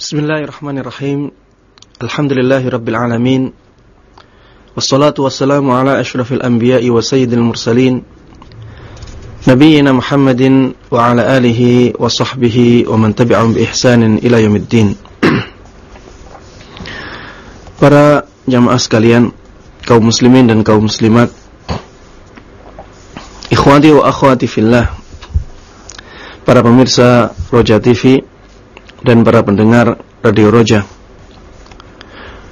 Bismillahirrahmanirrahim. Alhamdulillahirabbil alamin. Wassalatu wassalamu ala asyrafil anbiya'i wa sayyidil mursalin. Nabiyyina Muhammadin wa ala alihi wa sahbihi wa man tabi'ahum bi ihsanin ila yaumiddin. Para jamaah sekalian, kaum muslimin dan kaum muslimat, ikhwati wa akhwati fillah, para pemirsa Roja TV dan para pendengar Radio Roja.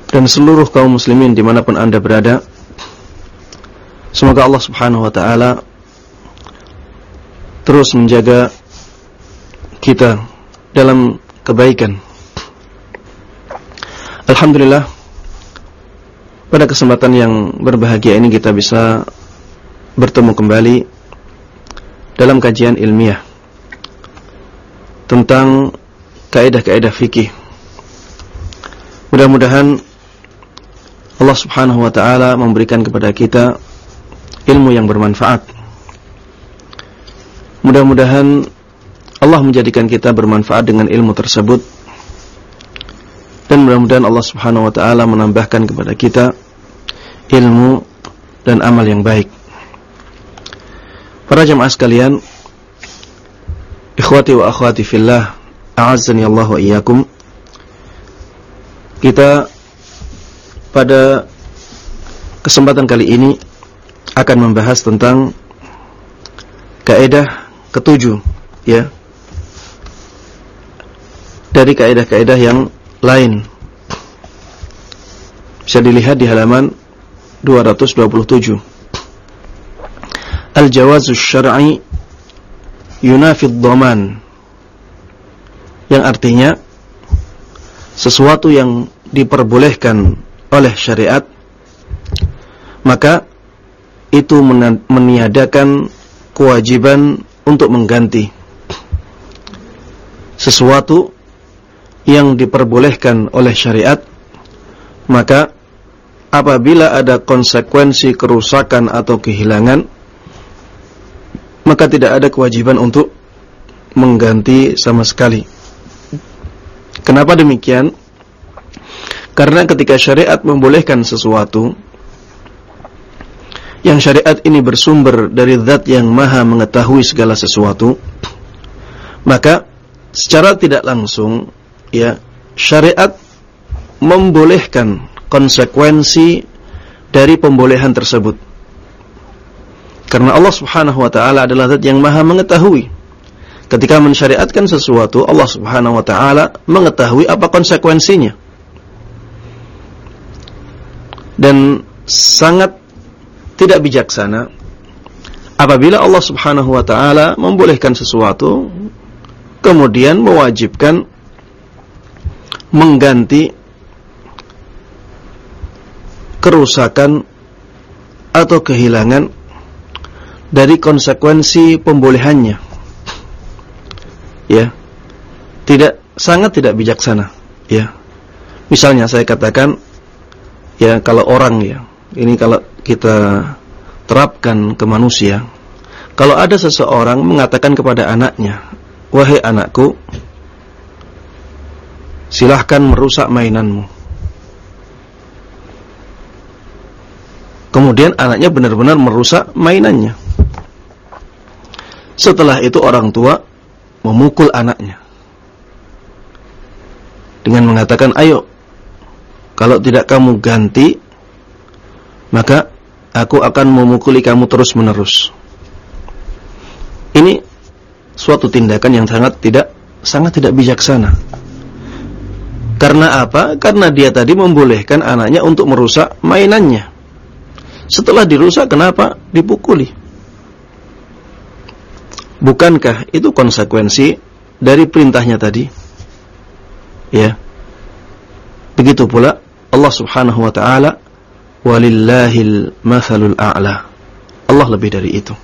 Dan seluruh kaum muslimin di mana pun anda berada semoga Allah subhanahu wa ta'ala terus menjaga kita dalam kebaikan. Alhamdulillah pada kesempatan yang berbahagia ini kita bisa bertemu kembali dalam kajian ilmiah tentang kaidah-kaidah fikih. Mudah-mudahan Allah Subhanahu wa taala memberikan kepada kita ilmu yang bermanfaat. Mudah-mudahan Allah menjadikan kita bermanfaat dengan ilmu tersebut. Dan mudah-mudahan Allah Subhanahu wa taala menambahkan kepada kita ilmu dan amal yang baik. Para jemaah sekalian, ikhwati wa akhwati fillah, A'azzani Allah. Kita pada kesempatan kali ini akan membahas tentang kaidah ketujuh ya. Dari kaidah-kaidah yang lain. Bisa dilihat di halaman 227. Al-jawazu syar'i yunafi dhaman yang artinya sesuatu yang diperbolehkan oleh syariat maka itu meniadakan kewajiban untuk mengganti sesuatu yang diperbolehkan oleh syariat maka apabila ada konsekuensi kerusakan atau kehilangan maka tidak ada kewajiban untuk mengganti sama sekali Kenapa demikian? Karena ketika syariat membolehkan sesuatu yang syariat ini bersumber dari zat yang maha mengetahui segala sesuatu, maka secara tidak langsung ya syariat membolehkan konsekuensi dari pembolehan tersebut. Karena Allah Subhanahu wa taala adalah zat yang maha mengetahui Ketika mensyariatkan sesuatu, Allah Subhanahu wa taala mengetahui apa konsekuensinya. Dan sangat tidak bijaksana apabila Allah Subhanahu wa taala membolehkan sesuatu kemudian mewajibkan mengganti kerusakan atau kehilangan dari konsekuensi pembolehannya ya. Tidak sangat tidak bijaksana. Ya. Misalnya saya katakan ya kalau orang ya ini kalau kita terapkan ke manusia kalau ada seseorang mengatakan kepada anaknya wahai anakku silahkan merusak mainanmu. Kemudian anaknya benar-benar merusak mainannya. Setelah itu orang tua memukul anaknya dengan mengatakan ayo kalau tidak kamu ganti maka aku akan memukuli kamu terus-menerus ini suatu tindakan yang sangat tidak sangat tidak bijaksana karena apa? Karena dia tadi membolehkan anaknya untuk merusak mainannya. Setelah dirusak, kenapa? Dipukuli. Bukankah itu konsekuensi dari perintahnya tadi? Ya. Begitu pula Allah Subhanahu wa taala walillahil mathalul a'la. Allah lebih dari itu.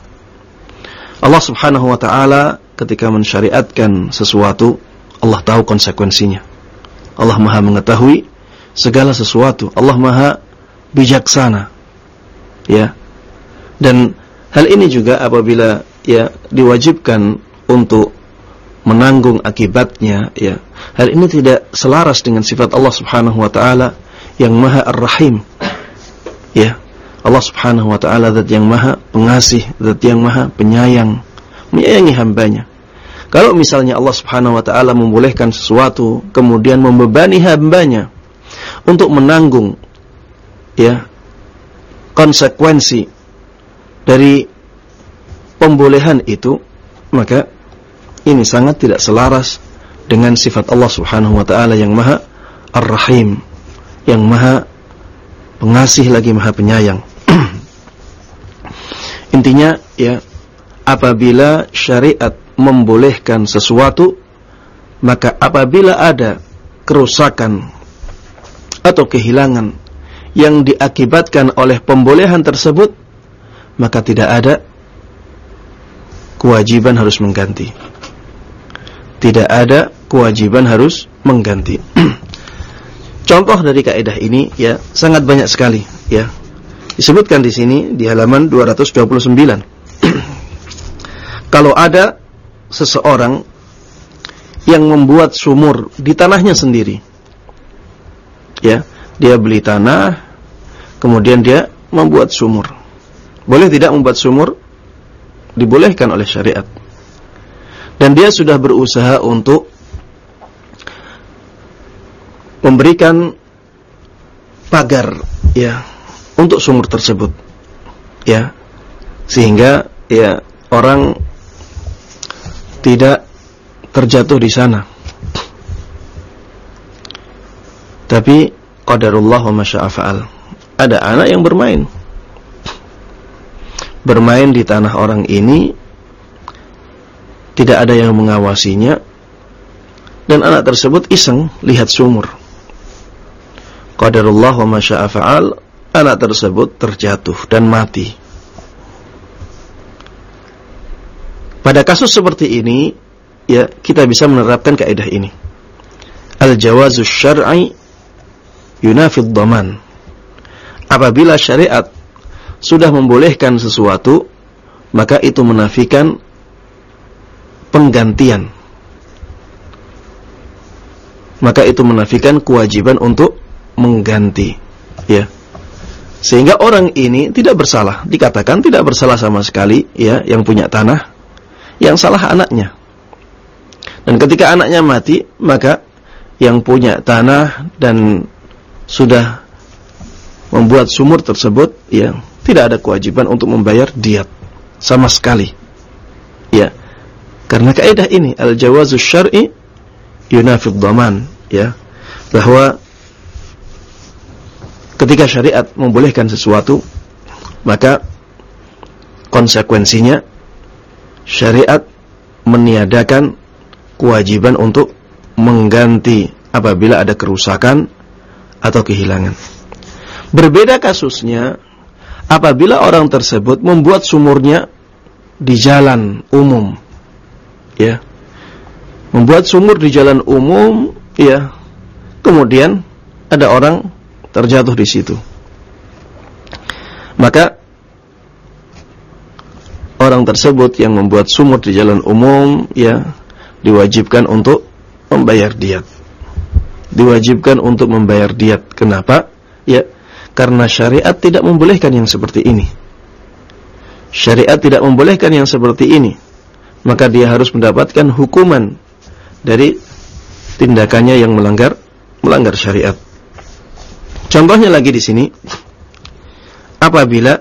Allah Subhanahu wa taala ketika mensyariatkan sesuatu, Allah tahu konsekuensinya. Allah Maha mengetahui segala sesuatu. Allah Maha bijaksana. Ya. Dan hal ini juga apabila ya diwajibkan untuk menanggung akibatnya ya. Hal ini tidak selaras dengan sifat Allah Subhanahu wa taala yang Maha Ar-Rahim ya. Allah Subhanahu wa taala zat yang Maha Pengasih zat yang Maha Penyayang menyayangi hambanya. Kalau misalnya Allah Subhanahu wa taala membolehkan sesuatu kemudian membebani hambanya untuk menanggung ya konsekuensi dari pembolehan itu maka ini sangat tidak selaras dengan sifat Allah Subhanahu wa taala yang Maha Ar-Rahim, yang Maha Pengasih lagi Maha Penyayang. Intinya ya, apabila syariat membolehkan sesuatu, maka apabila ada kerusakan atau kehilangan yang diakibatkan oleh pembolehan tersebut, maka tidak ada kewajiban harus mengganti tidak ada kewajiban harus mengganti. Contoh dari kaidah ini ya sangat banyak sekali ya. Disebutkan di sini di halaman 229. Kalau ada seseorang yang membuat sumur di tanahnya sendiri. Ya, dia beli tanah kemudian dia membuat sumur. Boleh tidak membuat sumur? Dibolehkan oleh syariat. Dan dia sudah berusaha untuk memberikan pagar ya untuk sumur tersebut ya. Sehingga ya orang tidak terjatuh di sana. Tapi qadarullah wa masya'afa'al ada anak yang bermain bermain di tanah orang ini tidak ada yang mengawasinya dan anak tersebut iseng lihat sumur. Qadarullah wa masya'a fa'al anak tersebut terjatuh dan mati. Pada kasus seperti ini ya kita bisa menerapkan kaidah ini. Al-jawazus syar'i yunafid dhaman. Apabila syariat sudah membolehkan sesuatu maka itu menafikan penggantian. Maka itu menafikan kewajiban untuk mengganti, ya. Sehingga orang ini tidak bersalah, dikatakan tidak bersalah sama sekali, ya, yang punya tanah, yang salah anaknya. Dan ketika anaknya mati, maka yang punya tanah dan sudah membuat sumur tersebut, ya, tidak ada kewajiban untuk membayar diat sama sekali. Ya. Karena kaidah ini al-jawazus syar'i yunafid dhaman ya bahwa ketika syariat membolehkan sesuatu maka konsekuensinya syariat meniadakan kewajiban untuk mengganti apabila ada kerusakan atau kehilangan. Berbeda kasusnya apabila orang tersebut membuat sumurnya di jalan umum ya membuat sumur di jalan umum ya kemudian ada orang terjatuh di situ. Maka orang tersebut yang membuat sumur di jalan umum ya diwajibkan untuk membayar diat. Diwajibkan untuk membayar diat. Kenapa? Ya karena syariat tidak membolehkan yang seperti ini syariat tidak membolehkan yang seperti ini maka dia harus mendapatkan hukuman dari tindakannya yang melanggar melanggar syariat. Contohnya lagi di sini apabila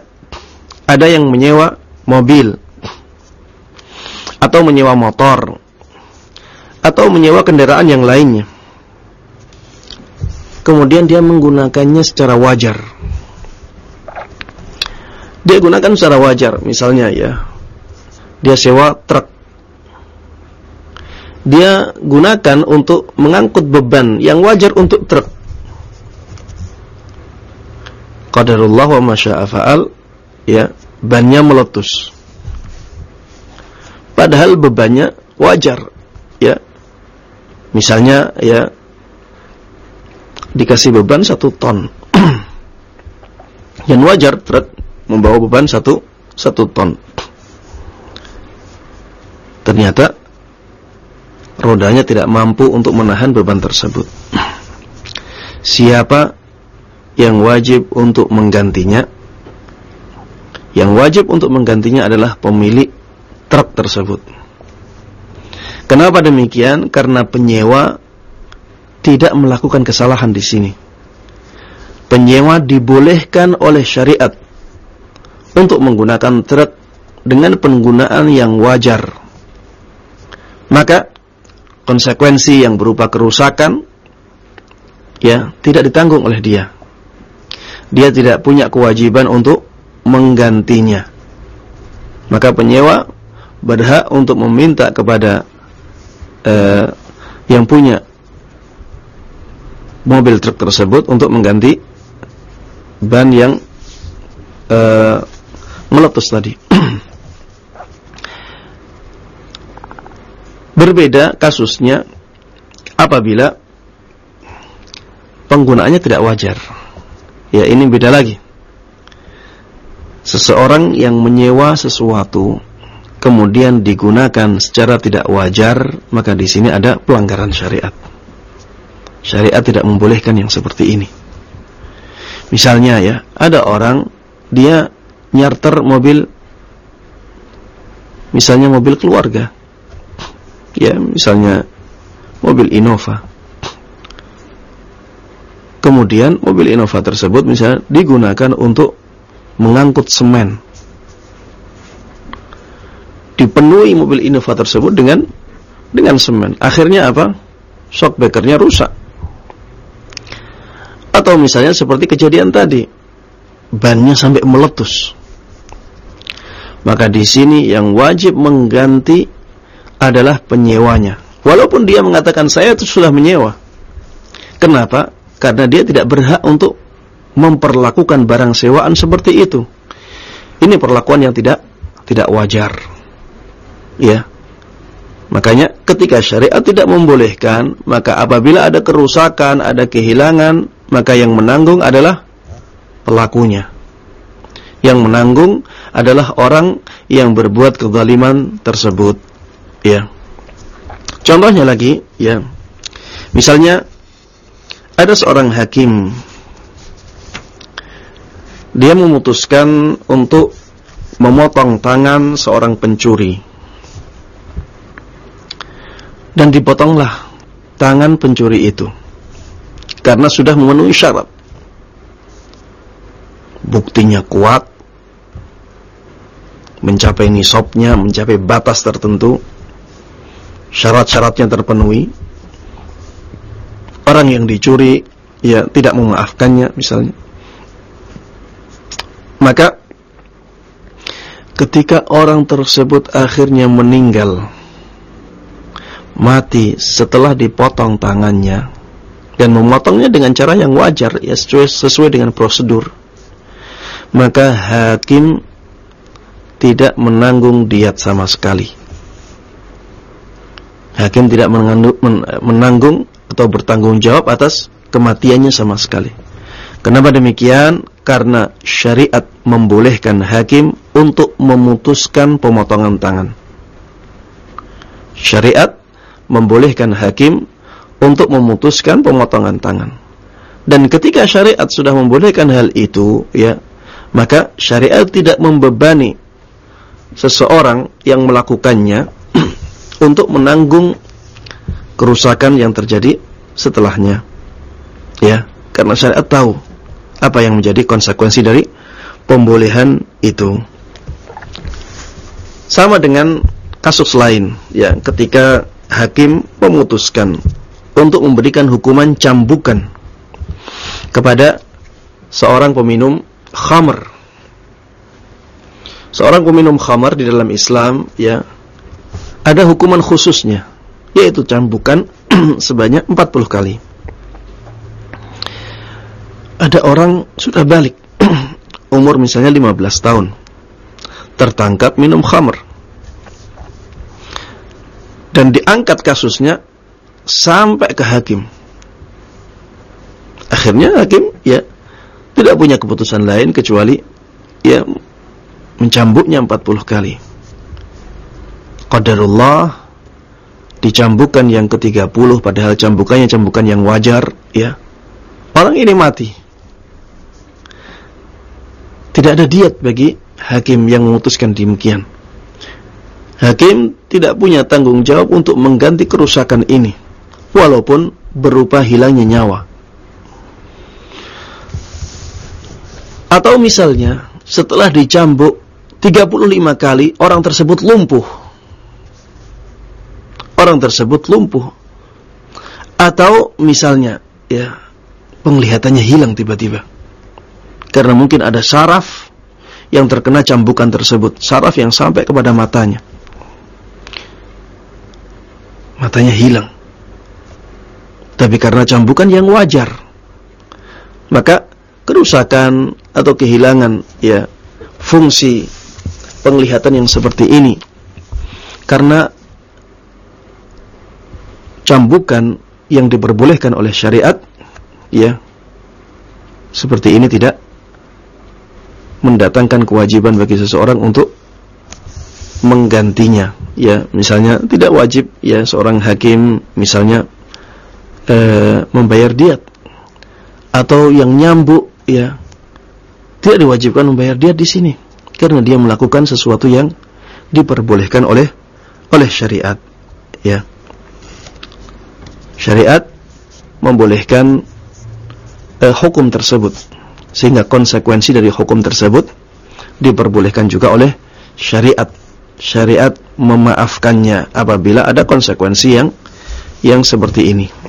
ada yang menyewa mobil atau menyewa motor atau menyewa kendaraan yang lainnya. Kemudian dia menggunakannya secara wajar. Dia gunakan secara wajar, misalnya ya. Dia sewa truk dia gunakan untuk mengangkut beban yang wajar untuk truk. Qadarullah wa masya'a fa'al ya, bannya meletus. Padahal bebannya wajar ya. Misalnya ya dikasih beban satu ton. yang wajar truk membawa beban satu satu ton. Ternyata rodanya tidak mampu untuk menahan beban tersebut. Siapa yang wajib untuk menggantinya? Yang wajib untuk menggantinya adalah pemilik truk tersebut. Kenapa demikian? Karena penyewa tidak melakukan kesalahan di sini. Penyewa dibolehkan oleh syariat untuk menggunakan truk dengan penggunaan yang wajar. Maka konsekuensi yang berupa kerusakan ya tidak ditanggung oleh dia. Dia tidak punya kewajiban untuk menggantinya. Maka penyewa berhak untuk meminta kepada uh, yang punya mobil truk tersebut untuk mengganti ban yang uh, meletus tadi. Berbeda kasusnya apabila penggunaannya tidak wajar. Ya, ini beda lagi. Seseorang yang menyewa sesuatu kemudian digunakan secara tidak wajar, maka di sini ada pelanggaran syariat. Syariat tidak membolehkan yang seperti ini. Misalnya ya, ada orang dia nyarter mobil misalnya mobil keluarga. Ya misalnya mobil Innova. Kemudian mobil Innova tersebut misalnya digunakan untuk mengangkut semen. Dipenuhi mobil Innova tersebut dengan dengan semen. Akhirnya apa? Shockbreakernya rusak atau misalnya seperti kejadian tadi bannya sampai meletus maka di sini yang wajib mengganti adalah penyewanya. Walaupun dia mengatakan saya itu sudah menyewa. Kenapa? Karena dia tidak berhak untuk memperlakukan barang sewaan seperti itu. Ini perlakuan yang tidak tidak wajar. Ya. Makanya ketika syariat tidak membolehkan, maka apabila ada kerusakan, ada kehilangan, maka yang menanggung adalah pelakunya yang menanggung adalah orang yang berbuat kezaliman tersebut. Ya. Contohnya lagi, ya. Misalnya ada seorang hakim dia memutuskan untuk memotong tangan seorang pencuri. Dan dipotonglah tangan pencuri itu. Karena sudah memenuhi syarat. Buktinya kuat, mencapai nisabnya, mencapai batas tertentu, syarat-syaratnya terpenuhi, orang yang dicuri ya tidak memaafkannya misalnya. Maka ketika orang tersebut akhirnya meninggal mati setelah dipotong tangannya dan memotongnya dengan cara yang wajar ya sesuai, sesuai dengan prosedur maka hakim tidak menanggung diat sama sekali. Hakim tidak menanggung atau bertanggung jawab atas kematiannya sama sekali. Kenapa demikian? Karena syariat membolehkan hakim untuk memutuskan pemotongan tangan. Syariat membolehkan hakim untuk memutuskan pemotongan tangan. Dan ketika syariat sudah membolehkan hal itu, ya, maka syariat tidak membebani seseorang yang melakukannya untuk menanggung kerusakan yang terjadi setelahnya. Ya, karena syariat tahu apa yang menjadi konsekuensi dari pembolehan itu. Sama dengan kasus lain, ya, ketika hakim memutuskan untuk memberikan hukuman cambukan kepada seorang peminum khamr seorang peminum khamar di dalam Islam ya ada hukuman khususnya yaitu cambukan sebanyak 40 kali. Ada orang sudah balik umur misalnya 15 tahun tertangkap minum khamr dan diangkat kasusnya sampai ke hakim. Akhirnya hakim ya tidak punya keputusan lain kecuali ya mencambuknya 40 kali. Qadarullah dicambukan yang ke-30 padahal cambukannya cambukan yang wajar ya orang ini mati tidak ada diet bagi hakim yang memutuskan demikian hakim tidak punya tanggung jawab untuk mengganti kerusakan ini walaupun berupa hilangnya nyawa. Atau misalnya setelah dicambuk 35 kali orang tersebut lumpuh. Orang tersebut lumpuh. Atau misalnya ya penglihatannya hilang tiba-tiba. Karena mungkin ada saraf yang terkena cambukan tersebut. Saraf yang sampai kepada matanya. Matanya hilang tapi karena cambukan yang wajar maka kerusakan atau kehilangan ya fungsi penglihatan yang seperti ini. Karena cambukan yang diperbolehkan oleh syariat ya seperti ini tidak mendatangkan kewajiban bagi seseorang untuk menggantinya ya. Misalnya tidak wajib ya seorang hakim misalnya e, membayar diat. Atau yang nyambuk ya tidak diwajibkan membayar diat di sini. Karena dia melakukan sesuatu yang diperbolehkan oleh oleh syariat ya. Syariat membolehkan eh, hukum tersebut. Sehingga konsekuensi dari hukum tersebut diperbolehkan juga oleh syariat. Syariat memaafkannya apabila ada konsekuensi yang yang seperti ini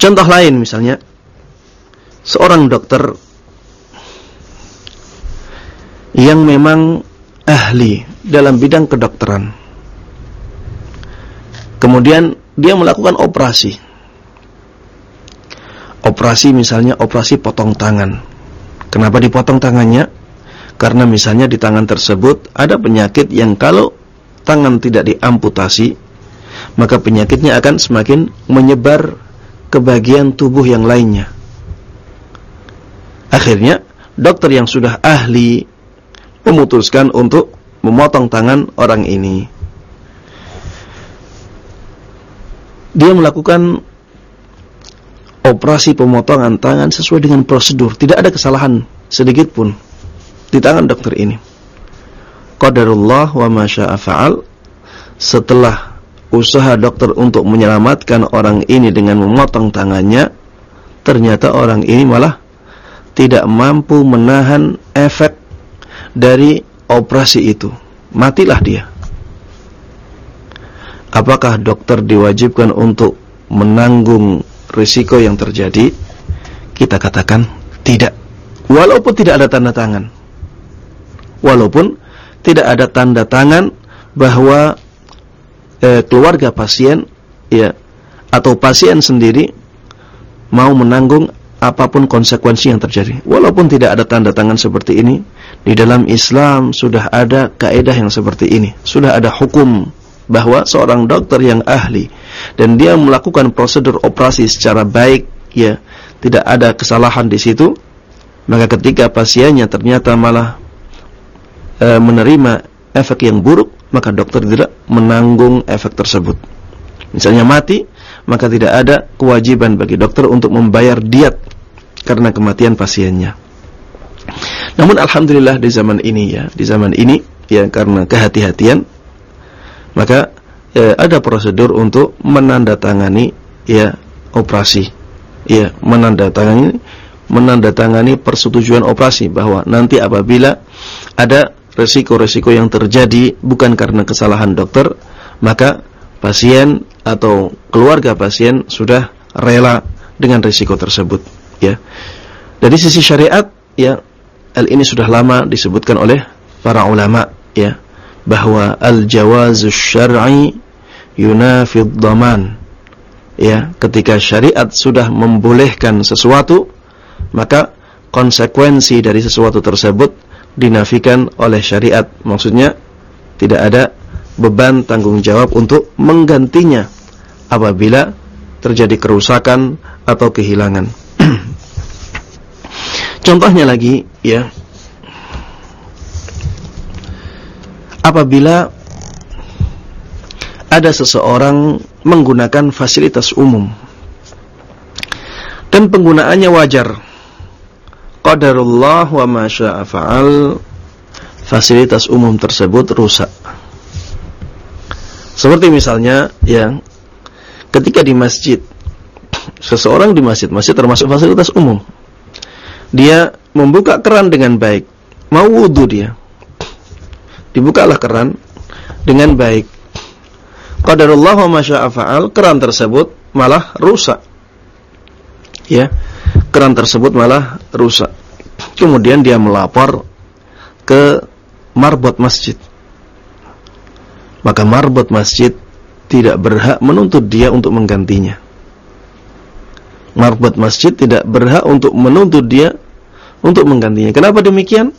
contoh lain misalnya seorang dokter yang memang ahli dalam bidang kedokteran kemudian dia melakukan operasi. Operasi misalnya operasi potong tangan. Kenapa dipotong tangannya? Karena misalnya di tangan tersebut ada penyakit yang kalau tangan tidak diamputasi, maka penyakitnya akan semakin menyebar ke bagian tubuh yang lainnya. Akhirnya, dokter yang sudah ahli memutuskan untuk memotong tangan orang ini. dia melakukan operasi pemotongan tangan sesuai dengan prosedur. Tidak ada kesalahan sedikit pun di tangan dokter ini. Qadarullah wa masya'a fa'al. Setelah usaha dokter untuk menyelamatkan orang ini dengan memotong tangannya, ternyata orang ini malah tidak mampu menahan efek dari operasi itu. Matilah dia apakah dokter diwajibkan untuk menanggung risiko yang terjadi? Kita katakan tidak. Walaupun tidak ada tanda tangan. Walaupun tidak ada tanda tangan bahwa eh, keluarga pasien ya atau pasien sendiri mau menanggung apa pun konsekuensi yang terjadi. Walaupun tidak ada tanda tangan seperti ini, di dalam Islam sudah ada kaidah yang seperti ini. Sudah ada hukum bahwa seorang dokter yang ahli dan dia melakukan prosedur operasi secara baik ya tidak ada kesalahan di situ maka ketika pasiennya ternyata malah e, menerima efek yang buruk maka dokter tidak menanggung efek tersebut. Misalnya mati maka tidak ada kewajiban bagi dokter untuk membayar diet karena kematian pasiennya. Namun alhamdulillah di zaman ini ya di zaman ini ya karena kehati-hatian maka ya, ada prosedur untuk menandatangani ya operasi. Ya menandatangani menandatangani persetujuan operasi bahwa nanti apabila ada resiko-resiko yang terjadi bukan karena kesalahan dokter maka pasien atau keluarga pasien sudah rela dengan risiko tersebut ya dari sisi syariat ya hal ini sudah lama disebutkan oleh para ulama ya bahwa al-jawazus syar'i yunafid dhaman. Ya, ketika syariat sudah membolehkan sesuatu, maka konsekuensi dari sesuatu tersebut dinafikan oleh syariat. Maksudnya tidak ada beban tanggung jawab untuk menggantinya apabila terjadi kerusakan atau kehilangan. Contohnya lagi ya apabila ada seseorang menggunakan fasilitas umum dan penggunaannya wajar qadarullah wa ma syaa fa'al fasilitas umum tersebut rusak seperti misalnya yang ketika di masjid seseorang di masjid masjid termasuk fasilitas umum dia membuka keran dengan baik mau wudhu dia dibukalah keran dengan baik qadarullah wa fa'al, keran tersebut malah rusak. Ya. Keran tersebut malah rusak. Kemudian dia melapor ke marbot masjid. Maka marbot masjid tidak berhak menuntut dia untuk menggantinya. Marbot masjid tidak berhak untuk menuntut dia untuk menggantinya. Kenapa demikian?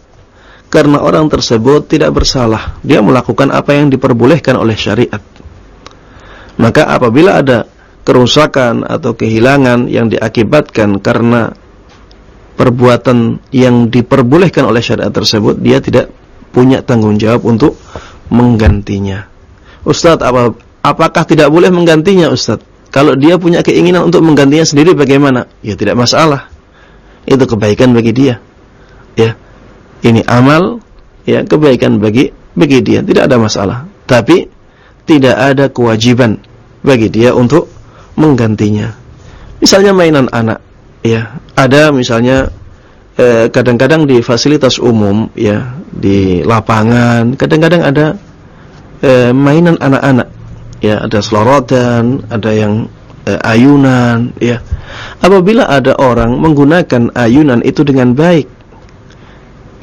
Karena orang tersebut tidak bersalah. Dia melakukan apa yang diperbolehkan oleh syariat. Maka apabila ada kerusakan atau kehilangan yang diakibatkan karena perbuatan yang diperbolehkan oleh syariat tersebut, dia tidak punya tanggung jawab untuk menggantinya. Ustadz, apa, apakah tidak boleh menggantinya Ustadz? Kalau dia punya keinginan untuk menggantinya sendiri bagaimana? Ya tidak masalah. Itu kebaikan bagi dia. Ya. Ini amal ya kebaikan bagi bagi dia, tidak ada masalah. Tapi tidak ada kewajiban bagi dia untuk menggantinya. Misalnya mainan anak, ya. Ada misalnya eh, kadang-kadang eh, di fasilitas umum, ya, di lapangan, kadang-kadang ada eh, mainan anak-anak, ya, ada selorotan, ada yang eh, ayunan, ya. Apabila ada orang menggunakan ayunan itu dengan baik,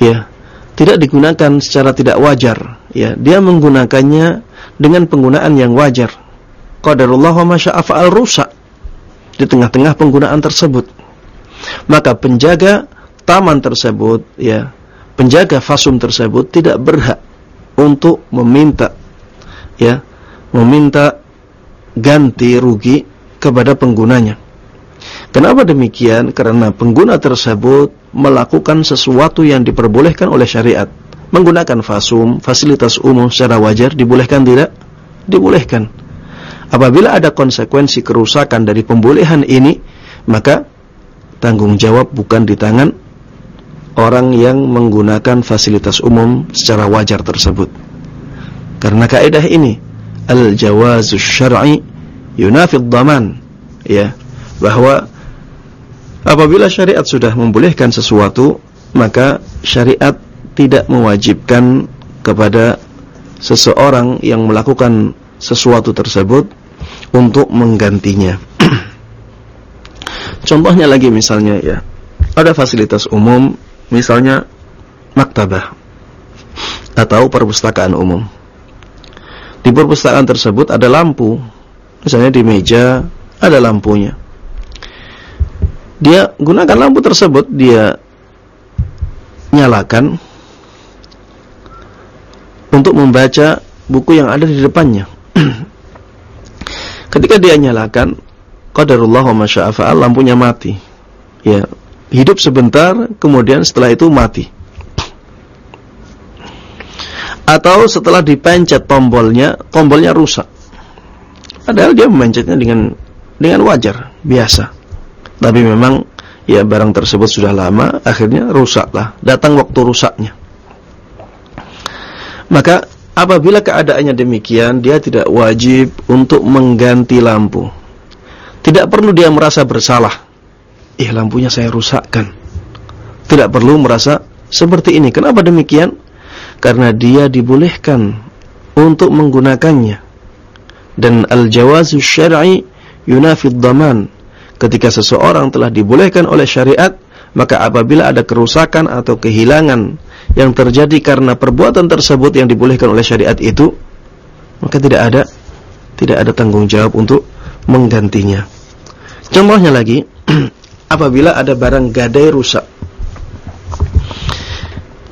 ya, tidak digunakan secara tidak wajar, ya, dia menggunakannya dengan penggunaan yang wajar. Qadarullah wa masya'afa'al rusak di tengah-tengah penggunaan tersebut. Maka penjaga taman tersebut, ya, penjaga fasum tersebut tidak berhak untuk meminta, ya, meminta ganti rugi kepada penggunanya. Kenapa demikian? Karena pengguna tersebut melakukan sesuatu yang diperbolehkan oleh syariat menggunakan fasum, fasilitas umum secara wajar dibolehkan tidak? Dibolehkan. Apabila ada konsekuensi kerusakan dari pembolehan ini, maka tanggung jawab bukan di tangan orang yang menggunakan fasilitas umum secara wajar tersebut. Karena kaidah ini, al-jawazus syar'i yunafid dhaman, ya, bahwa apabila syariat sudah membolehkan sesuatu, maka syariat tidak mewajibkan kepada seseorang yang melakukan sesuatu tersebut untuk menggantinya. Contohnya lagi misalnya ya, ada fasilitas umum, misalnya maktabah atau perpustakaan umum. Di perpustakaan tersebut ada lampu, misalnya di meja ada lampunya. Dia gunakan lampu tersebut, dia nyalakan untuk membaca buku yang ada di depannya. Ketika dia nyalakan, qadarullah wa masya'afa'al, lampunya mati. Ya, hidup sebentar, kemudian setelah itu mati. Atau setelah dipencet tombolnya, tombolnya rusak. Padahal dia memencetnya dengan dengan wajar, biasa. Tapi memang ya barang tersebut sudah lama, akhirnya rusaklah. Datang waktu rusaknya. Maka apabila keadaannya demikian, dia tidak wajib untuk mengganti lampu. Tidak perlu dia merasa bersalah. Eh, lampunya saya rusakkan. Tidak perlu merasa seperti ini. Kenapa demikian? Karena dia dibolehkan untuk menggunakannya. Dan al-jawazu syar'i yunafid daman. Ketika seseorang telah dibolehkan oleh syariat, maka apabila ada kerusakan atau kehilangan yang terjadi karena perbuatan tersebut yang dibolehkan oleh syariat itu maka tidak ada tidak ada tanggung jawab untuk menggantinya. Contohnya lagi apabila ada barang gadai rusak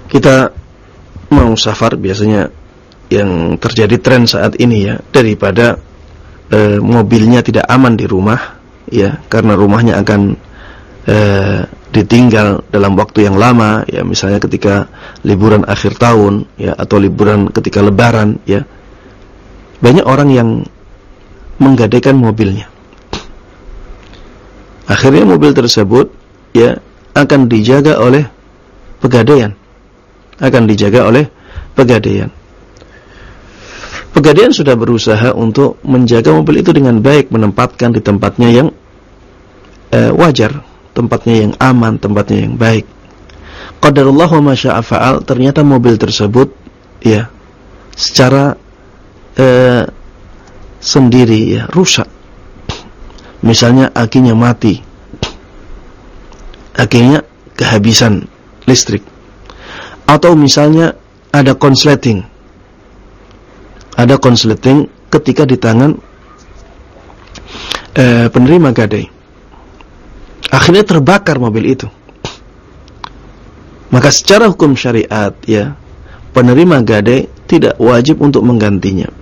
kita mau safar biasanya yang terjadi tren saat ini ya daripada e, mobilnya tidak aman di rumah ya karena rumahnya akan e, ditinggal dalam waktu yang lama ya misalnya ketika liburan akhir tahun ya atau liburan ketika lebaran ya banyak orang yang menggadaikan mobilnya. Akhirnya mobil tersebut ya akan dijaga oleh pegadaian. Akan dijaga oleh pegadaian. Pegadaian sudah berusaha untuk menjaga mobil itu dengan baik, menempatkan di tempatnya yang eh, wajar, tempatnya yang aman, tempatnya yang baik. Qadarullah wa masya'afa'al, ternyata mobil tersebut ya secara eh, sendiri ya rusak. Misalnya akinya mati. Akinya kehabisan listrik. Atau misalnya ada konsleting. Ada konsleting ketika di tangan eh, penerima gadai. Akhirnya terbakar mobil itu. Maka secara hukum syariat ya, penerima gadai tidak wajib untuk menggantinya.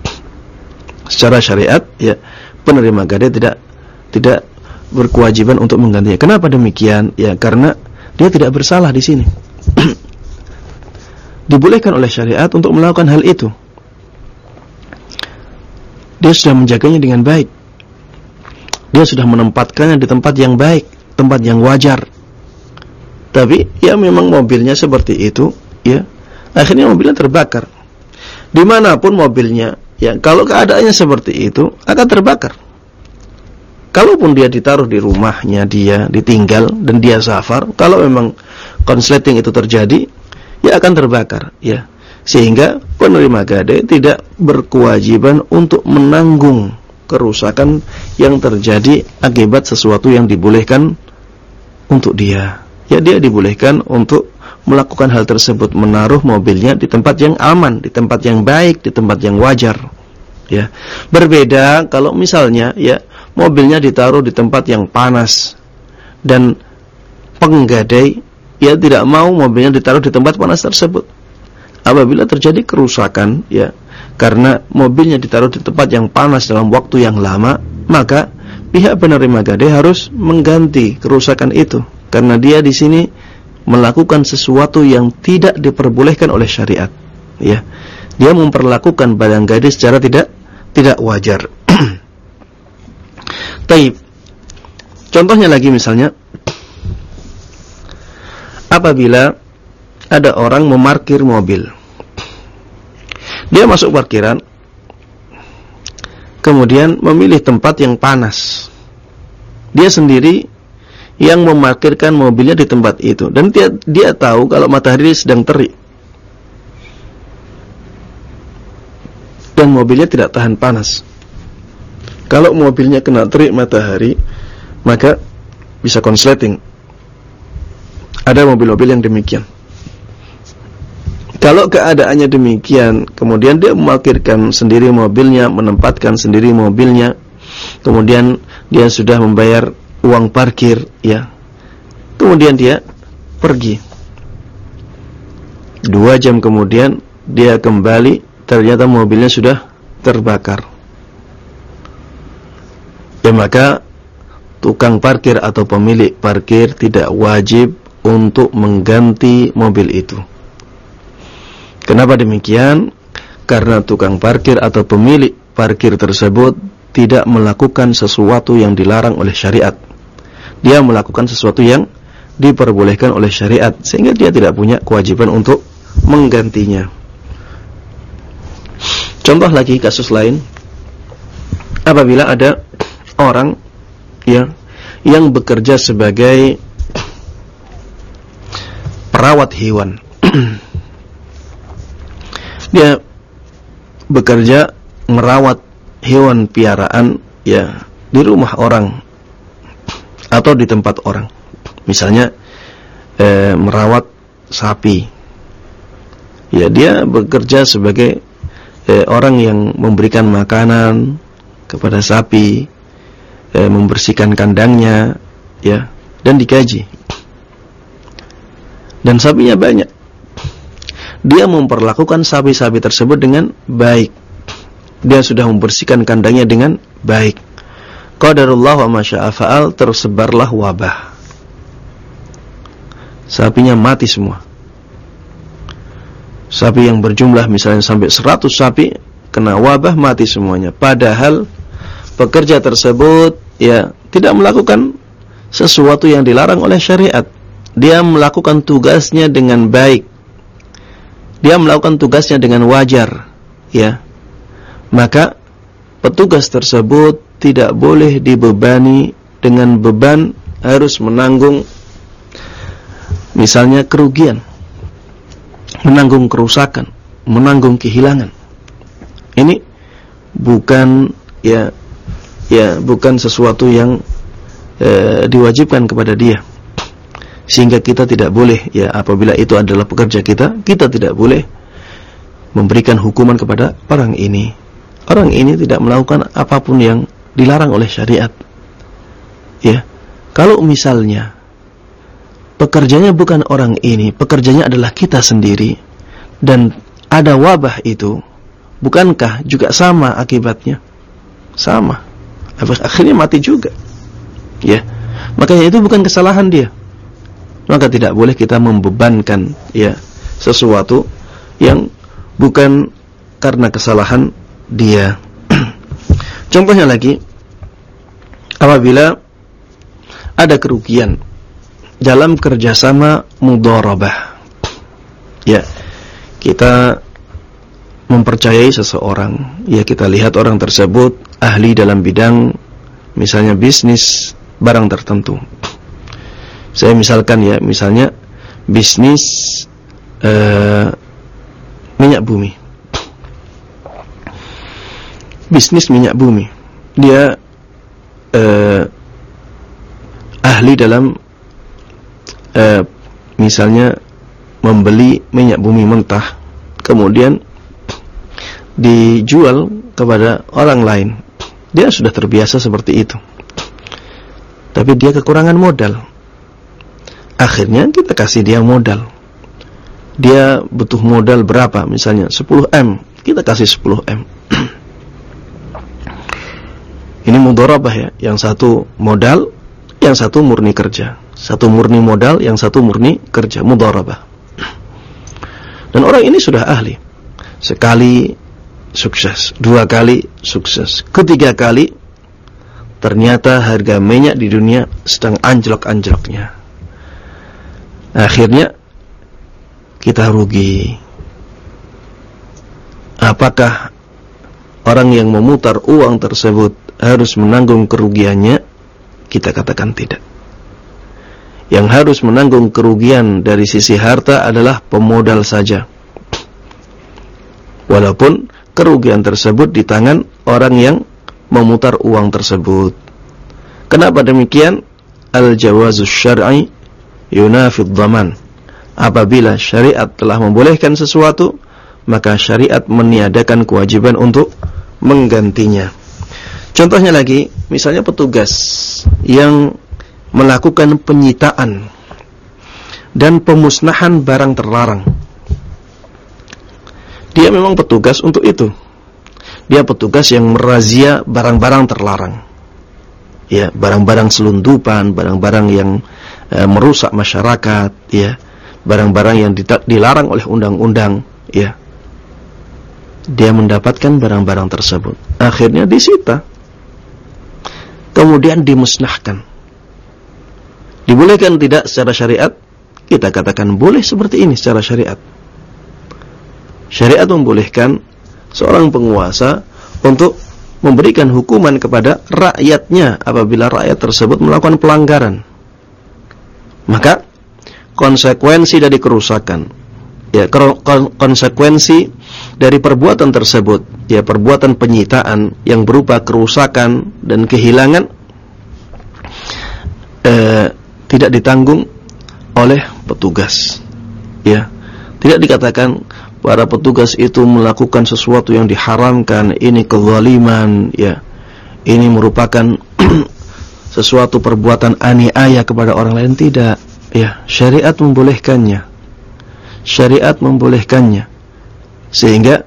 Secara syariat ya, penerima gadai tidak tidak berkewajiban untuk menggantinya. Kenapa demikian? Ya, karena dia tidak bersalah di sini. Dibolehkan oleh syariat untuk melakukan hal itu. Dia sudah menjaganya dengan baik. Dia sudah menempatkannya di tempat yang baik, tempat yang wajar. Tapi ya memang mobilnya seperti itu, ya. Akhirnya mobilnya terbakar. Di mana pun mobilnya, ya kalau keadaannya seperti itu akan terbakar. Kalaupun dia ditaruh di rumahnya dia, ditinggal dan dia safar, kalau memang konsleting itu terjadi, ya akan terbakar, ya. Sehingga penerima gade tidak berkewajiban untuk menanggung kerusakan yang terjadi akibat sesuatu yang dibolehkan untuk dia ya dia dibolehkan untuk melakukan hal tersebut menaruh mobilnya di tempat yang aman, di tempat yang baik, di tempat yang wajar. Ya. Berbeda kalau misalnya ya mobilnya ditaruh di tempat yang panas dan penggadai ya tidak mau mobilnya ditaruh di tempat panas tersebut. Apabila terjadi kerusakan ya karena mobilnya ditaruh di tempat yang panas dalam waktu yang lama, maka pihak penerima gadai harus mengganti kerusakan itu karena dia di sini melakukan sesuatu yang tidak diperbolehkan oleh syariat. Ya. Dia memperlakukan barang gadis secara tidak tidak wajar. Taib. Contohnya lagi misalnya apabila ada orang memarkir mobil dia masuk parkiran kemudian memilih tempat yang panas. Dia sendiri yang memarkirkan mobilnya di tempat itu. Dan dia dia tahu kalau matahari sedang terik. Dan mobilnya tidak tahan panas. Kalau mobilnya kena terik matahari maka bisa konsleting. Ada mobil-mobil yang demikian kalau keadaannya demikian kemudian dia memarkirkan sendiri mobilnya menempatkan sendiri mobilnya kemudian dia sudah membayar uang parkir ya. Kemudian dia pergi. Dua jam kemudian dia kembali ternyata mobilnya sudah terbakar. Ya maka tukang parkir atau pemilik parkir tidak wajib untuk mengganti mobil itu kenapa demikian karena tukang parkir atau pemilik parkir tersebut tidak melakukan sesuatu yang dilarang oleh syariat dia melakukan sesuatu yang diperbolehkan oleh syariat sehingga dia tidak punya kewajiban untuk menggantinya. Contoh lagi kasus lain apabila ada orang ya yang bekerja sebagai perawat hewan. dia bekerja merawat hewan piaraan ya di rumah orang atau di tempat orang. Misalnya eh, merawat sapi. Ya, dia bekerja sebagai eh, orang yang memberikan makanan kepada sapi, eh, membersihkan kandangnya, ya, dan dikaji. Dan sapinya banyak. Dia memperlakukan sapi-sapi tersebut dengan baik. Dia sudah membersihkan kandangnya dengan baik qadarullah wa masya'afa'al tersebarlah wabah. Sapinya mati semua. Sapi yang berjumlah misalnya sampai 100 sapi kena wabah mati semuanya. Padahal pekerja tersebut ya tidak melakukan sesuatu yang dilarang oleh syariat. Dia melakukan tugasnya dengan baik. Dia melakukan tugasnya dengan wajar, ya. Maka petugas tersebut tidak boleh dibebani dengan beban harus menanggung misalnya kerugian, menanggung kerusakan, menanggung kehilangan. Ini bukan ya ya bukan sesuatu yang e, diwajibkan kepada dia. Sehingga kita tidak boleh ya apabila itu adalah pekerja kita, kita tidak boleh memberikan hukuman kepada orang ini. Orang ini tidak melakukan apa pun yang dilarang oleh syariat. Ya. Kalau misalnya pekerjanya bukan orang ini, pekerjanya adalah kita sendiri dan ada wabah itu, bukankah juga sama akibatnya? Sama. Akhirnya mati juga. Ya. Makanya itu bukan kesalahan dia. Maka tidak boleh kita membebankan ya sesuatu yang bukan karena kesalahan dia. Contohnya lagi apabila ada kerugian dalam kerjasama mudharabah. Ya, kita mempercayai seseorang, ya kita lihat orang tersebut ahli dalam bidang misalnya bisnis barang tertentu. Saya misalkan ya, misalnya bisnis uh, minyak bumi. Bisnis minyak bumi. Dia uh, ahli dalam uh, misalnya membeli minyak bumi mentah kemudian dijual kepada orang lain. Dia sudah terbiasa seperti itu. Tapi dia kekurangan modal. Akhirnya kita kasih dia modal. Dia butuh modal berapa? Misalnya 10M, kita kasih 10M. Ini mudharabah ya, yang satu modal, yang satu murni kerja. Satu murni modal, yang satu murni kerja, mudharabah. Dan orang ini sudah ahli. Sekali sukses, dua kali sukses, ketiga kali ternyata harga minyak di dunia sedang anjlok-anjloknya. Akhirnya kita rugi. Apakah orang yang memutar uang tersebut harus menanggung kerugiannya? Kita katakan tidak. Yang harus menanggung kerugian dari sisi harta adalah pemodal saja. Walaupun kerugian tersebut di tangan orang yang memutar uang tersebut. Kenapa demikian? Al-jawazus syar'i yunafid dhaman. Apabila syariat telah membolehkan sesuatu, maka syariat meniadakan kewajiban untuk menggantinya. Contohnya lagi, misalnya petugas yang melakukan penyitaan dan pemusnahan barang terlarang dia memang petugas untuk itu. Dia petugas yang merazia barang-barang terlarang. Ya, barang-barang selundupan, barang-barang yang e, merusak masyarakat, ya. Barang-barang yang dilarang oleh undang-undang, ya. Dia mendapatkan barang-barang tersebut. Akhirnya disita. Kemudian dimusnahkan. Dibolehkan tidak secara syariat? Kita katakan boleh seperti ini secara syariat syariat membolehkan seorang penguasa untuk memberikan hukuman kepada rakyatnya apabila rakyat tersebut melakukan pelanggaran. Maka konsekuensi dari kerusakan ya konsekuensi dari perbuatan tersebut ya perbuatan penyitaan yang berupa kerusakan dan kehilangan eh, tidak ditanggung oleh petugas ya tidak dikatakan para petugas itu melakukan sesuatu yang diharamkan, ini kezaliman, ya. Ini merupakan sesuatu perbuatan aniaya kepada orang lain tidak, ya. Syariat membolehkannya. Syariat membolehkannya. Sehingga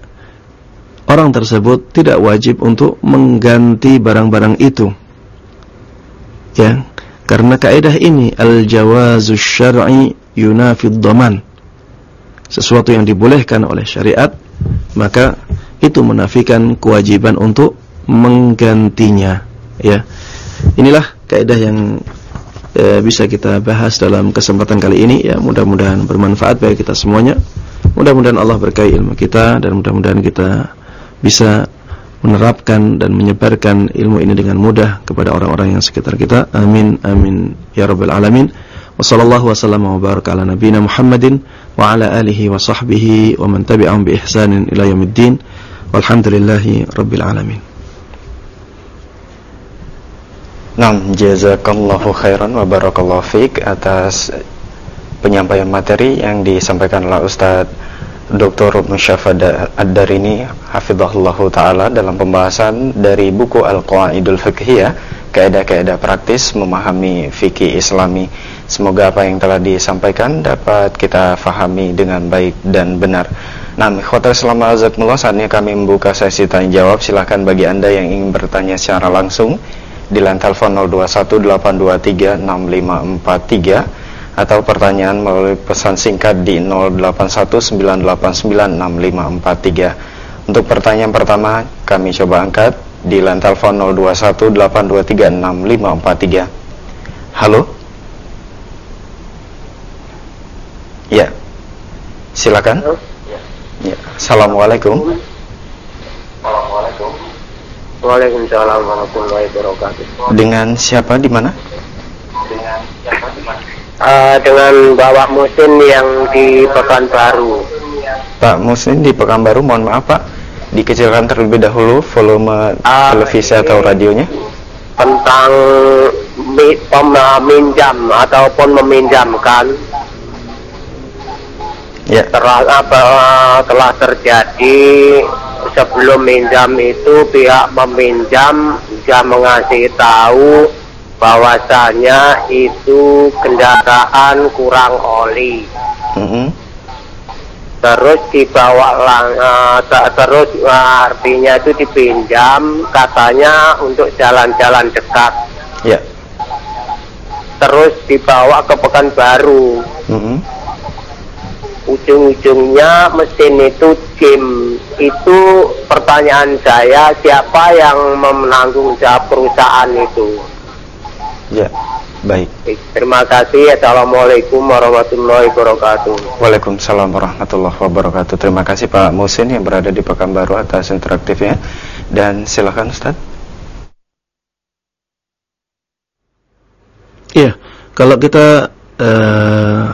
orang tersebut tidak wajib untuk mengganti barang-barang itu. Ya, karena kaidah ini al-jawazus syar'i yunafid dhaman sesuatu yang dibolehkan oleh syariat maka itu menafikan kewajiban untuk menggantinya ya inilah kaidah yang e, bisa kita bahas dalam kesempatan kali ini. Ya mudah-mudahan bermanfaat bagi kita semuanya. Mudah-mudahan Allah berkahi ilmu kita dan mudah-mudahan kita bisa menerapkan dan menyebarkan ilmu ini dengan mudah kepada orang-orang yang sekitar kita. Amin amin ya rabbal alamin. Wa sallallahu wasallam wa baraka ala nabiyyina Muhammadin wa ala alihi wa sahbihi wa man tabi'ahum bi ihsanin ila yaumiddin. Walhamdulillahi rabbil alamin Nam jazakallahu khairan wa barakallahu fiik atas penyampaian materi yang disampaikan oleh Ustaz Dr. Musyafad Ad-Darini hafizahullahu taala dalam pembahasan dari buku Al-Qawaidul Fiqhiyah, kaidah-kaidah praktis memahami fikih Islami. Semoga apa yang telah disampaikan dapat kita fahami dengan baik dan benar. Nah, khotar selama azakumullah saatnya kami membuka sesi tanya jawab. Silahkan bagi Anda yang ingin bertanya secara langsung di line telepon 0218236543 atau pertanyaan melalui pesan singkat di 0819896543. Untuk pertanyaan pertama kami coba angkat di line telepon 0218236543. Halo? Ya. Silakan. Ya. Assalamualaikum. Assalamualaikum. Waalaikumsalam warahmatullahi wabarakatuh. Dengan siapa di mana? Dengan siapa di mana? Uh, dengan Bapak Musin yang di Pekanbaru. Pak Musin di Pekanbaru, mohon maaf Pak, dikecilkan terlebih dahulu volume uh, televisi atau radionya. Tentang meminjam ataupun meminjamkan ya. telah apa telah terjadi sebelum minjam itu pihak meminjam sudah mengasih tahu bahwasanya itu kendaraan kurang oli. Mm -hmm. Terus dibawa lang, uh, terus uh, artinya itu dipinjam katanya untuk jalan-jalan dekat. Yeah. Terus dibawa ke Pekanbaru. Mm -hmm ujung-ujungnya mesin itu game itu pertanyaan saya siapa yang menanggung jawab perusahaan itu? Ya baik. Terima kasih. Assalamualaikum warahmatullahi wabarakatuh. Waalaikumsalam warahmatullahi wabarakatuh. Terima kasih Pak Musin yang berada di Pekanbaru atas interaktifnya. Dan silakan Ustaz. Iya, kalau kita uh,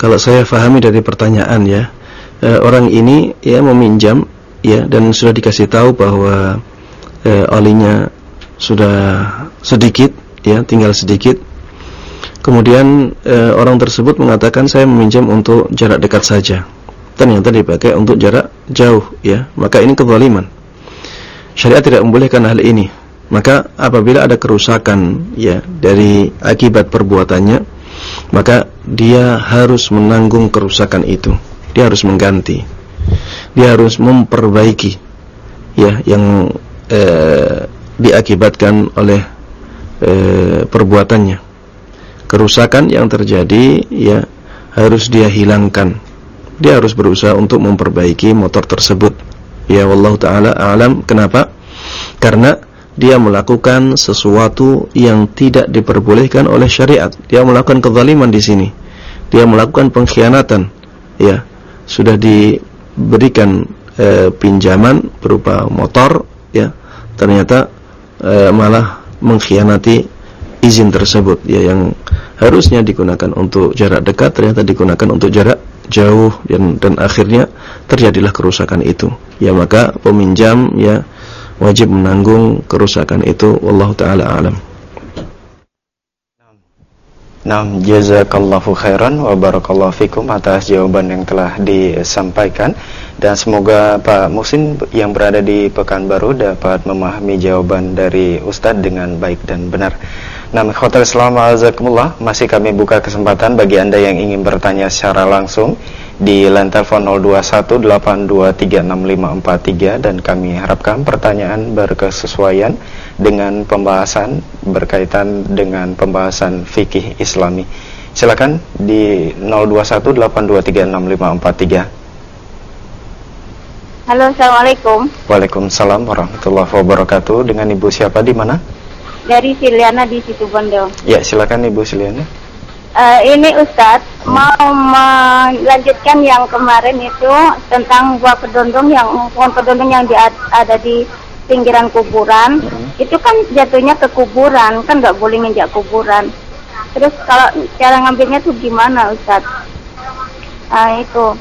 kalau saya fahami dari pertanyaan ya, uh, orang ini ya meminjam ya dan sudah dikasih tahu bahwa uh, olinya sudah sedikit ya, tinggal sedikit. Kemudian uh, orang tersebut mengatakan saya meminjam untuk jarak dekat saja. Ternyata dipakai untuk jarak jauh ya. Maka ini kezaliman. Syariat tidak membolehkan hal ini. Maka apabila ada kerusakan ya dari akibat perbuatannya maka dia harus menanggung kerusakan itu. Dia harus mengganti. Dia harus memperbaiki ya yang eh, diakibatkan oleh eh, perbuatannya. Kerusakan yang terjadi ya harus dia hilangkan. Dia harus berusaha untuk memperbaiki motor tersebut. Ya wallahu taala alam. Kenapa? Karena dia melakukan sesuatu yang tidak diperbolehkan oleh syariat. Dia melakukan kezaliman di sini. Dia melakukan pengkhianatan. Ya, sudah diberikan e, pinjaman berupa motor, ya. Ternyata e, malah mengkhianati izin tersebut ya yang harusnya digunakan untuk jarak dekat ternyata digunakan untuk jarak jauh dan dan akhirnya terjadilah kerusakan itu. Ya maka peminjam ya wajib menanggung kerusakan itu wallahu taala alam. Nam jazakallahu khairan wa barakallahu fikum atas jawaban yang telah disampaikan. Dan semoga Pak Musin yang berada di Pekanbaru dapat memahami jawaban dari Ustadz dengan baik dan benar. Nah, khotel selama azakumullah. Masih kami buka kesempatan bagi Anda yang ingin bertanya secara langsung di line telepon 0218236543 dan kami harapkan pertanyaan berkesesuaian dengan pembahasan berkaitan dengan pembahasan fikih Islami. Silakan di 0218236543. Halo, Assalamualaikum. Waalaikumsalam warahmatullahi wabarakatuh. Dengan Ibu siapa di mana? Dari Siliana di situ Bondo. Ya, silakan Ibu Siliana. Uh, ini Ustadz mau melanjutkan yang kemarin itu tentang buah kedondong yang pohon kedondong yang di, ada di pinggiran kuburan. Hmm. Itu kan jatuhnya ke kuburan, kan nggak boleh nginjak kuburan. Terus kalau cara ngambilnya tuh gimana Ustadz? Nah, itu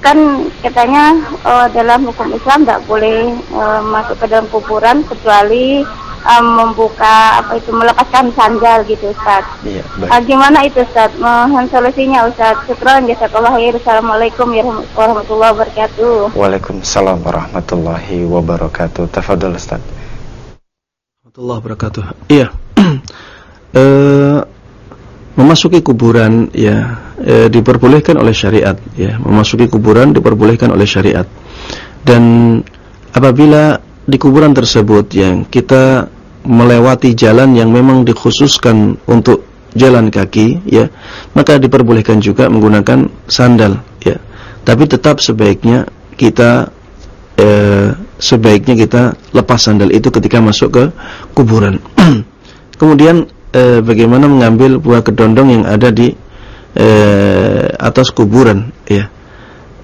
kan katanya uh, dalam hukum Islam tidak boleh uh, masuk ke dalam kuburan kecuali um, membuka apa itu melepaskan sandal gitu Ustaz. Iya, baik. Uh, gimana itu Ustaz? Mohon solusinya Ustaz. Syukran jazakallahu khair. Assalamualaikum warahmatullahi wabarakatuh. Waalaikumsalam warahmatullahi wabarakatuh. Tafadhol Ustaz. Warahmatullahi wabarakatuh. Iya. uh, memasuki kuburan ya e, diperbolehkan oleh syariat ya memasuki kuburan diperbolehkan oleh syariat dan apabila di kuburan tersebut yang kita melewati jalan yang memang dikhususkan untuk jalan kaki ya maka diperbolehkan juga menggunakan sandal ya. Tapi tetap sebaiknya kita e, sebaiknya kita lepas sandal itu ketika masuk ke kuburan. Kemudian e, bagaimana mengambil buah kedondong yang ada di e, atas kuburan ya.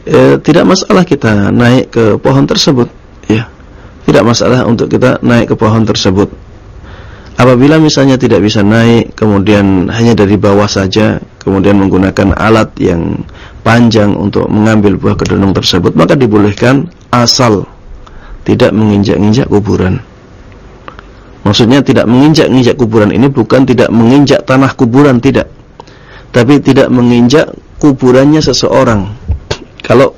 E, tidak masalah kita naik ke pohon tersebut ya. Tidak masalah untuk kita naik ke pohon tersebut apabila misalnya tidak bisa naik kemudian hanya dari bawah saja kemudian menggunakan alat yang panjang untuk mengambil buah kedondong tersebut maka dibolehkan asal tidak menginjak-injak kuburan Maksudnya tidak menginjak-injak kuburan ini bukan tidak menginjak tanah kuburan tidak. Tapi tidak menginjak kuburannya seseorang. Kalau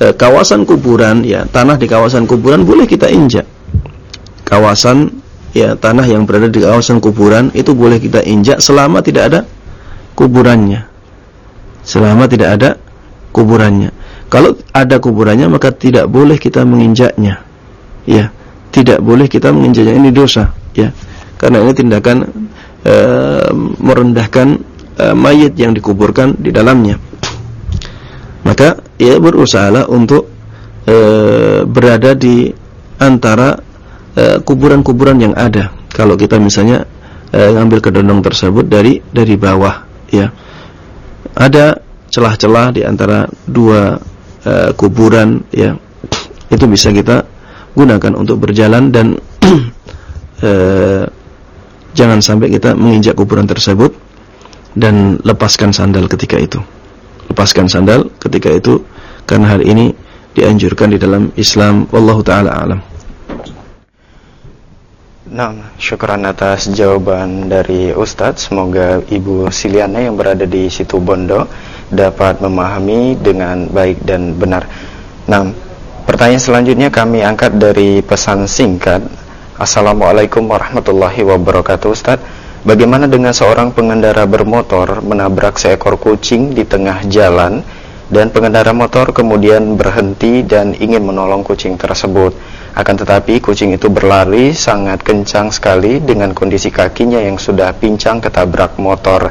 e, kawasan kuburan ya tanah di kawasan kuburan boleh kita injak. Kawasan ya tanah yang berada di kawasan kuburan itu boleh kita injak selama tidak ada kuburannya. Selama tidak ada kuburannya. Kalau ada kuburannya maka tidak boleh kita menginjaknya. Ya tidak boleh kita menginjaknya ini dosa ya karena ini tindakan e, merendahkan e, mayit yang dikuburkan di dalamnya maka ia berusaha untuk e, berada di antara kuburan-kuburan yang ada kalau kita misalnya e, ngambil kedondong tersebut dari dari bawah ya ada celah-celah di antara dua e, kuburan ya itu bisa kita gunakan untuk berjalan dan eh, jangan sampai kita menginjak kuburan tersebut dan lepaskan sandal ketika itu. Lepaskan sandal ketika itu karena hal ini dianjurkan di dalam Islam wallahu taala alam. Nah, syukuran atas jawaban dari Ustadz. Semoga Ibu Siliana yang berada di situ Bondo dapat memahami dengan baik dan benar. Nah, Pertanyaan selanjutnya kami angkat dari pesan singkat. Assalamualaikum warahmatullahi wabarakatuh Ustaz. Bagaimana dengan seorang pengendara bermotor menabrak seekor kucing di tengah jalan dan pengendara motor kemudian berhenti dan ingin menolong kucing tersebut. Akan tetapi kucing itu berlari sangat kencang sekali dengan kondisi kakinya yang sudah pincang ketabrak motor.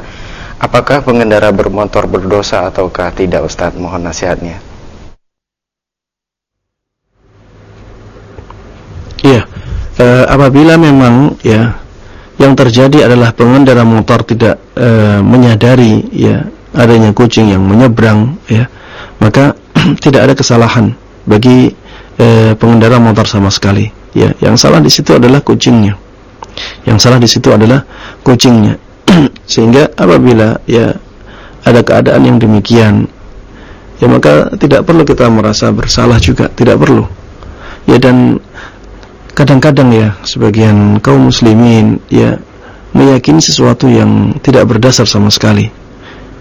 Apakah pengendara bermotor berdosa ataukah tidak Ustaz? Mohon nasihatnya. Iya, e, apabila memang ya yang terjadi adalah pengendara motor tidak e, menyadari ya adanya kucing yang menyeberang ya, maka tidak ada kesalahan bagi e, pengendara motor sama sekali. Ya, yang salah di situ adalah kucingnya. Yang salah di situ adalah kucingnya. Sehingga apabila ya ada keadaan yang demikian, ya maka tidak perlu kita merasa bersalah juga, tidak perlu. Ya dan kadang-kadang ya sebagian kaum muslimin ya meyakini sesuatu yang tidak berdasar sama sekali.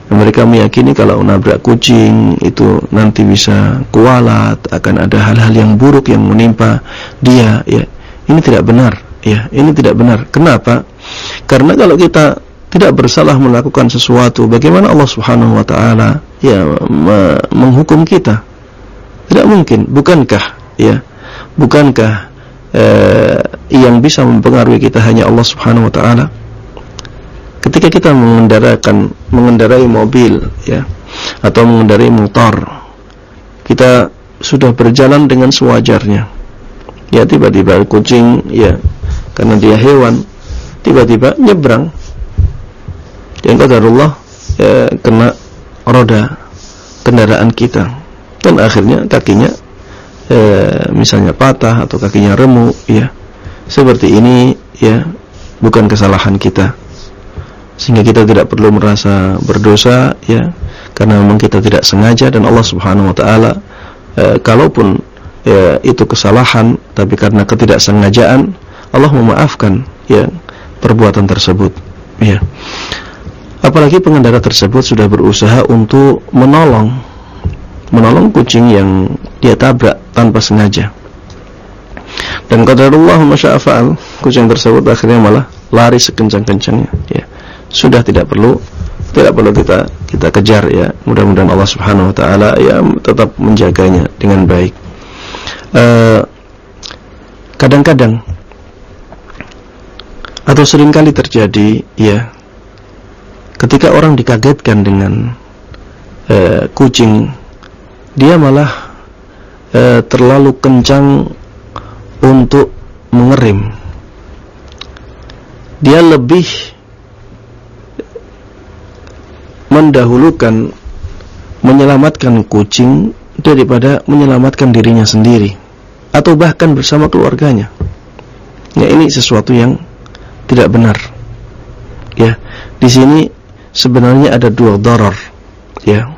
Mereka meyakini kalau nabrak kucing itu nanti bisa kualat, akan ada hal-hal yang buruk yang menimpa dia ya. Ini tidak benar ya, ini tidak benar. Kenapa? Karena kalau kita tidak bersalah melakukan sesuatu, bagaimana Allah Subhanahu wa taala ya menghukum kita? Tidak mungkin, bukankah ya? Bukankah eh, yang bisa mempengaruhi kita hanya Allah Subhanahu wa taala. Ketika kita mengendarakan mengendarai mobil ya atau mengendarai motor, kita sudah berjalan dengan sewajarnya. Ya tiba-tiba kucing ya karena dia hewan tiba-tiba nyebrang. Yang Allah ya, kena roda kendaraan kita dan akhirnya kakinya eh, misalnya patah atau kakinya remuk ya. Seperti ini ya bukan kesalahan kita. Sehingga kita tidak perlu merasa berdosa ya. Karena memang kita tidak sengaja dan Allah Subhanahu wa taala e, kalaupun ya, itu kesalahan tapi karena ketidaksengajaan Allah memaafkan ya perbuatan tersebut ya. Apalagi pengendara tersebut sudah berusaha untuk menolong menolong kucing yang dia tabrak tanpa sengaja. Dan qadarullah masya'afa'al kucing tersebut akhirnya malah lari sekencang-kencangnya ya sudah tidak perlu tidak perlu kita kita kejar ya. Mudah-mudahan Allah Subhanahu wa taala ya tetap menjaganya dengan baik. Eh, kadang-kadang uh, atau sering kali terjadi ya ketika orang dikagetkan dengan uh, kucing dia malah uh, terlalu kencang untuk mengerim. Dia lebih mendahulukan menyelamatkan kucing daripada menyelamatkan dirinya sendiri atau bahkan bersama keluarganya. Ya ini sesuatu yang tidak benar. Ya, di sini sebenarnya ada dua doror. Ya,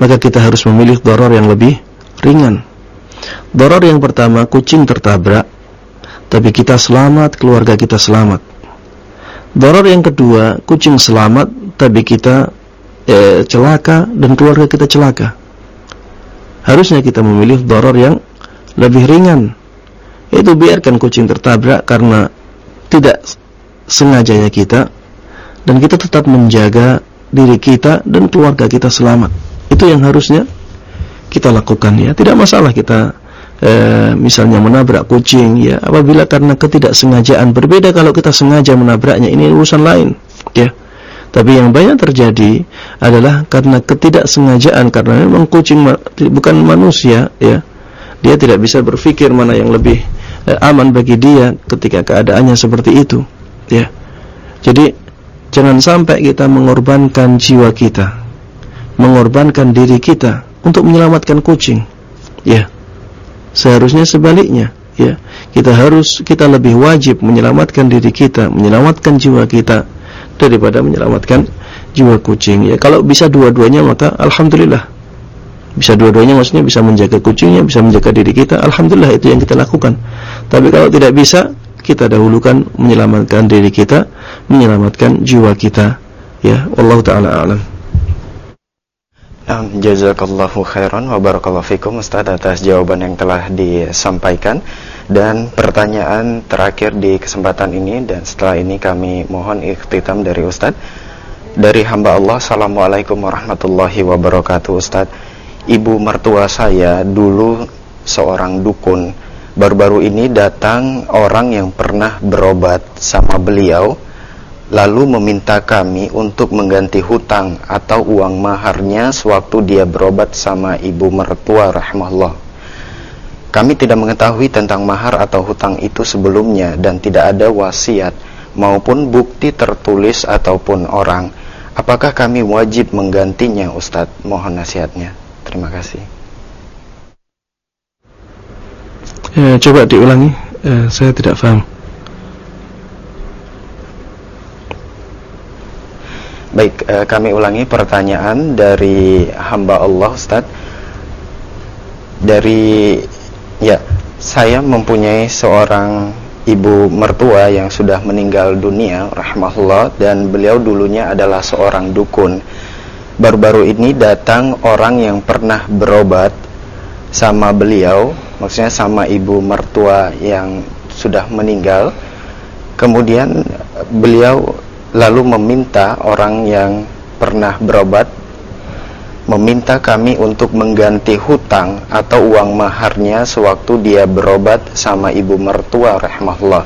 maka kita harus memilih doror yang lebih ringan. Doror yang pertama kucing tertabrak, tapi kita selamat, keluarga kita selamat. Doror yang kedua kucing selamat, tapi kita eh, celaka dan keluarga kita celaka. Harusnya kita memilih doror yang lebih ringan. Itu biarkan kucing tertabrak karena tidak sengajanya kita dan kita tetap menjaga diri kita dan keluarga kita selamat. Itu yang harusnya kita lakukan ya. Tidak masalah kita eh, misalnya menabrak kucing ya apabila karena ketidaksengajaan berbeda kalau kita sengaja menabraknya ini urusan lain ya. Tapi yang banyak terjadi adalah karena ketidaksengajaan karena memang kucing bukan manusia ya. Dia tidak bisa berpikir mana yang lebih eh, aman bagi dia ketika keadaannya seperti itu ya. Jadi jangan sampai kita mengorbankan jiwa kita, mengorbankan diri kita untuk menyelamatkan kucing. Ya. Seharusnya sebaliknya ya. Kita harus kita lebih wajib menyelamatkan diri kita, menyelamatkan jiwa kita daripada menyelamatkan jiwa kucing. Ya kalau bisa dua-duanya maka alhamdulillah. Bisa dua-duanya maksudnya bisa menjaga kucingnya bisa menjaga diri kita alhamdulillah itu yang kita lakukan. Tapi kalau tidak bisa kita dahulukan menyelamatkan diri kita menyelamatkan jiwa kita. Ya Allah taala alam. Jazakallahu khairan wa barakallahu fikum Ustaz atas jawaban yang telah disampaikan dan pertanyaan terakhir di kesempatan ini dan setelah ini kami mohon ikhtitam dari Ustaz dari hamba Allah Assalamualaikum warahmatullahi wabarakatuh Ustaz Ibu mertua saya dulu seorang dukun. Baru-baru ini datang orang yang pernah berobat sama beliau lalu meminta kami untuk mengganti hutang atau uang maharnya sewaktu dia berobat sama ibu mertua rahmahullah. Kami tidak mengetahui tentang mahar atau hutang itu sebelumnya dan tidak ada wasiat maupun bukti tertulis ataupun orang. Apakah kami wajib menggantinya Ustadz? Mohon nasihatnya. Terima kasih. Ya, coba diulangi, eh, saya tidak paham. Baik, eh, kami ulangi pertanyaan dari hamba Allah Ustaz. Dari ya, saya mempunyai seorang ibu mertua yang sudah meninggal dunia rahmatullah dan beliau dulunya adalah seorang dukun. Baru-baru ini datang orang yang pernah berobat sama beliau, maksudnya sama ibu mertua yang sudah meninggal. Kemudian beliau lalu meminta orang yang pernah berobat meminta kami untuk mengganti hutang atau uang maharnya sewaktu dia berobat sama ibu mertua rahmatullah.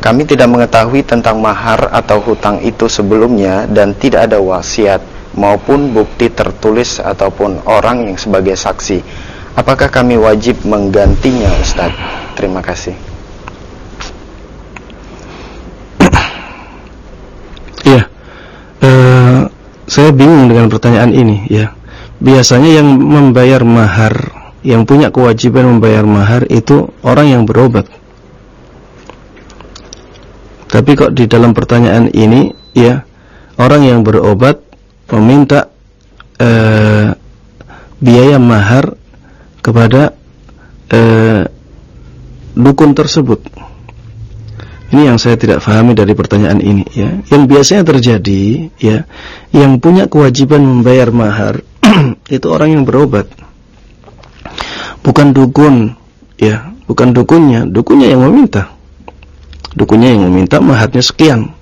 Kami tidak mengetahui tentang mahar atau hutang itu sebelumnya dan tidak ada wasiat maupun bukti tertulis ataupun orang yang sebagai saksi. apakah kami wajib menggantinya Ustaz? Terima kasih. Iya. Uh, saya bingung dengan pertanyaan ini ya. Biasanya yang membayar mahar, yang punya kewajiban membayar mahar itu orang yang berobat. Tapi kok di dalam pertanyaan ini ya, orang yang berobat meminta uh, biaya mahar kepada uh, dukun tersebut. Ini yang saya tidak fahami dari pertanyaan ini ya. Yang biasanya terjadi ya, yang punya kewajiban membayar mahar itu orang yang berobat. Bukan dukun ya, bukan dukunnya, dukunnya yang meminta. Dukunnya yang meminta maharnya sekian.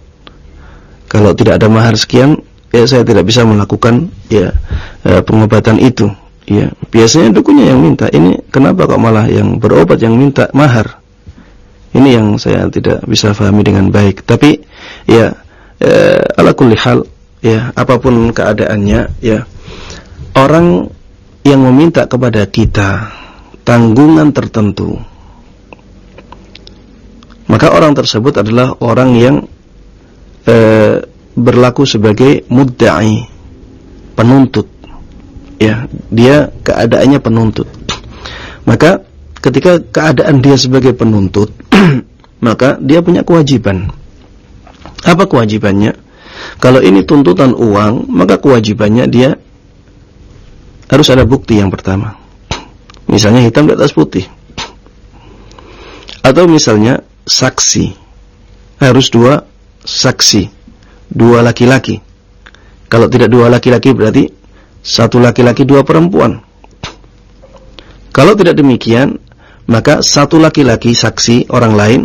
Kalau tidak ada mahar sekian, ya saya tidak bisa melakukan ya eh, pengobatan itu. Ya, biasanya dukunnya yang minta. Ini kenapa kok malah yang berobat yang minta mahar? Ini yang saya tidak bisa fahami dengan baik. Tapi ya eh, ala kulli hal ya apa pun keadaannya ya orang yang meminta kepada kita tanggungan tertentu maka orang tersebut adalah orang yang eh, berlaku sebagai mudda'i penuntut ya dia keadaannya penuntut maka ketika keadaan dia sebagai penuntut, maka dia punya kewajiban. Apa kewajibannya? Kalau ini tuntutan uang, maka kewajibannya dia harus ada bukti yang pertama. Misalnya hitam di atas putih. Atau misalnya saksi. Harus dua saksi. Dua laki-laki. Kalau tidak dua laki-laki berarti satu laki-laki dua perempuan. Kalau tidak demikian, maka satu laki-laki saksi orang lain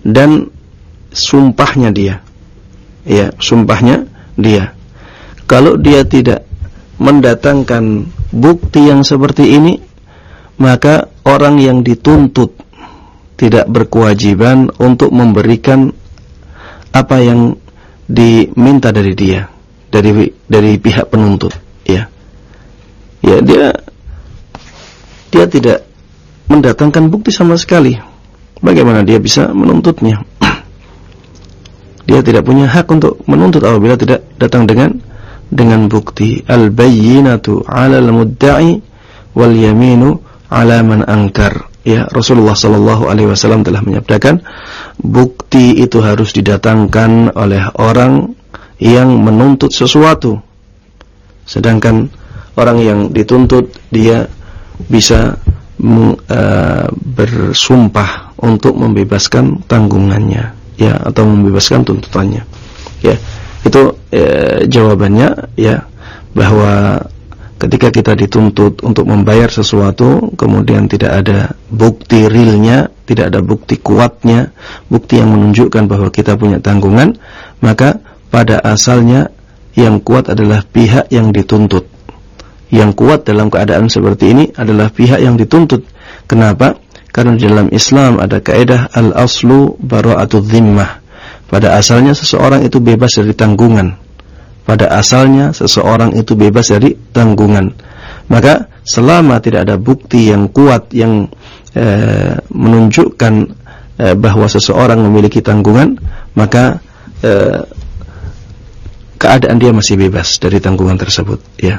dan sumpahnya dia. Ya, sumpahnya dia. Kalau dia tidak mendatangkan bukti yang seperti ini, maka orang yang dituntut tidak berkewajiban untuk memberikan apa yang diminta dari dia, dari dari pihak penuntut, ya. Ya, dia dia tidak mendatangkan bukti sama sekali. Bagaimana dia bisa menuntutnya? dia tidak punya hak untuk menuntut apabila tidak datang dengan dengan bukti. Al-bayyinatu 'ala al-mudda'i wal yaminu 'ala man angkar. Ya, Rasulullah sallallahu alaihi wasallam telah menyabdakan bukti itu harus didatangkan oleh orang yang menuntut sesuatu. Sedangkan orang yang dituntut dia bisa bersumpah untuk membebaskan tanggungannya ya atau membebaskan tuntutannya ya. Itu uh, jawabannya ya bahwa ketika kita dituntut untuk membayar sesuatu kemudian tidak ada bukti realnya tidak ada bukti kuatnya bukti yang menunjukkan bahwa kita punya tanggungan maka pada asalnya yang kuat adalah pihak yang dituntut yang kuat dalam keadaan seperti ini adalah pihak yang dituntut. Kenapa? Karena dalam Islam ada kaidah al-aslu bara'atul zimmah. Pada asalnya seseorang itu bebas dari tanggungan. Pada asalnya seseorang itu bebas dari tanggungan. Maka selama tidak ada bukti yang kuat yang eh, menunjukkan eh, bahwa seseorang memiliki tanggungan, maka eh, keadaan dia masih bebas dari tanggungan tersebut, ya.